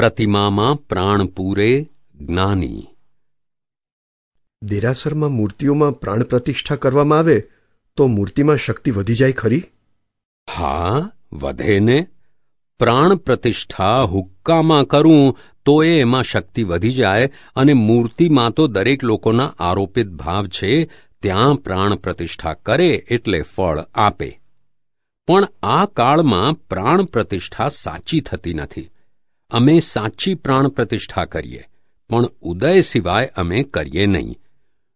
પ્રતિમામાં પ્રાણ પૂરે જ્ઞાની. દેરાસરમાં મૂર્તિઓમાં પ્રાણ પ્રતિષ્ઠા કરવામાં આવે તો મૂર્તિમાં શક્તિ વધી જાય ખરી? હા વધે ને. પ્રાણ પ્રતિષ્ઠા હુક્કામાં કરું તો એ એમાં શક્તિ વધી જાય અને મૂર્તિમાં તો દરેક લોકોના આરોપિત ભાવ છે ત્યાં પ્રાણ પ્રતિષ્ઠા કરે એટલે ફળ આપે. પણ આ કાળમાં પ્રાણ પ્રતિષ્ઠા સાચી થતી નથી. અમે સાચી પ્રાણ પ્રતિષ્ઠા કરીએ, પણ ઉદય સિવાય અમે કરીએ નહીં.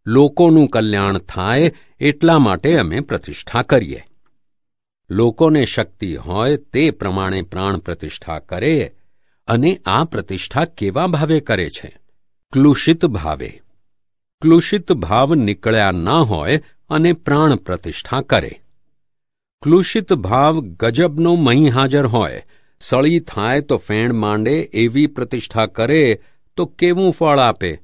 લોકોનું કલ્યાણ થાય એટલા માટે અમે પ્રતિષ્ઠા કરીએ. લોકોને શક્તિ હોય તે પ્રમાણે પ્રાણ પ્રતિષ્ઠા કરે અને આ પ્રતિષ્ઠા કેવા ભાવે કરે છે? ક્લુષિત ભાવે. ક્લુષિત ભાવ નીકળ્યા ના હોય અને પ્રાણ પ્રતિષ્ઠા કરે. ક્લુષિત ભાવ ગજબનો મહી હાજર હોય સળી થાય તો ફેણ માંડે, એવી પ્રતિષ્ઠા કરે તો કેવું ફળ આપે?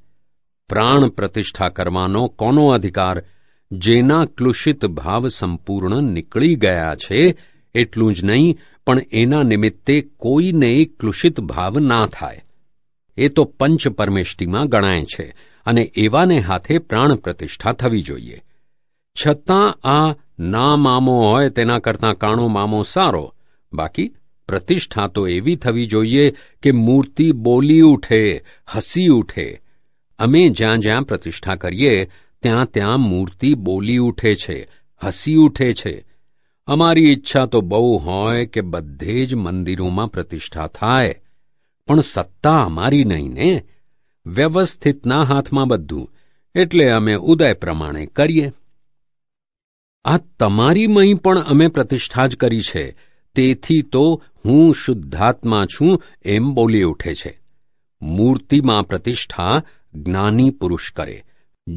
પ્રાણ પ્રતિષ્ઠા કરવાનો કોનો અધિકાર? જેના ક્લુષિત ભાવ સંપૂર્ણ નીકળી ગયા છે, એટલું જ નહીં, પણ એના નિમિત્તે કોઈને ક્લુષિત ભાવ ના થાય. એ તો પંચ પરમેષ્ટિમાં ગણાય છે, અને એવાને હાથે પ્રાણ પ્રતિષ્ઠા થવી જોઈએ. છતાં આ ના મામો હોય તેના કરતાં કાણો મામો સારો. બાકી પ્રતિષ્ઠા તો એવી થવી જોઈએ કે મૂર્તિ બોલી ઉઠે, હસી ઉઠે. અમે જ્યાં જ્યાં પ્રતિષ્ઠા કરીએ, ત્યાં ત્યાં મૂર્તિ બોલી ઉઠે છે, હસી ઉઠે છે. અમારી ઈચ્છા તો બહુ હોય કે બધે જ મંદિરોમાં પ્રતિષ્ઠા થાય. પણ સત્તા અમારી નહીં ને. વ્યવસ્થિતના હાથમાં બધું. એટલે અમે ઉદય પ્રમાણે કરીએ. આ તમારી મહી પણ અમે પ્રતિષ્ઠા જ કરી છે. તેથી તો હું શુદ્ધાત્મા છું એમ બોલી ઉઠે છે. મૂર્તિમાં પ્રતિષ્ઠા જ્ઞાની પુરુષ કરે.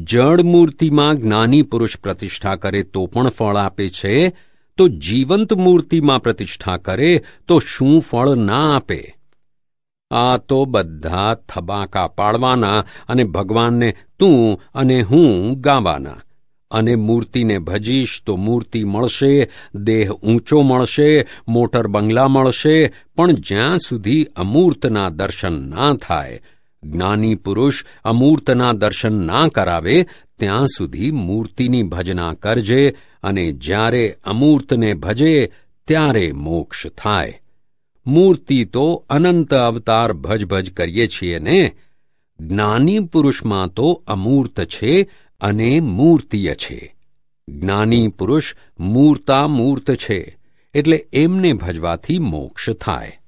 જળ મૂર્તિમાં જ્ઞાની પુરુષ પ્રતિષ્ઠા કરે તો પણ ફળ આપે છે. તો જીવંત મૂર્તિમાં પ્રતિષ્ઠા કરે તો શું ફળ ના આપે? આ તો બધા થબાકા પાડવાના અને ભગવાનને તું અને હું ગાવાના. અને મૂર્તિને ભજીશ તો મૂર્તિ મળશે, દેહ ઊંચો મળશે, મોટર બંગલા મળશે, પણ જ્યાં સુધી અમૂર્તના દર્શન ના થાય, જ્ઞાની પુરુષ અમૂર્તના દર્શન ના કરાવે, ત્યાં સુધી મૂર્તિની ભજના કરજે અને જ્યારે અમૂર્તને ભજે, ત્યારે મોક્ષ થાય. મૂર્તિ તો અનંત અવતાર ભજ ભજ કરીએ છીએ ને? જ્ઞાની પુરુષમાં તો અમૂર્ત છે અને મૂર્તિય છે. જ્ઞાની પુરુષ મૂર્તામૂર્ત છે એટલે એમને ભજવાથી મોક્ષ થાય.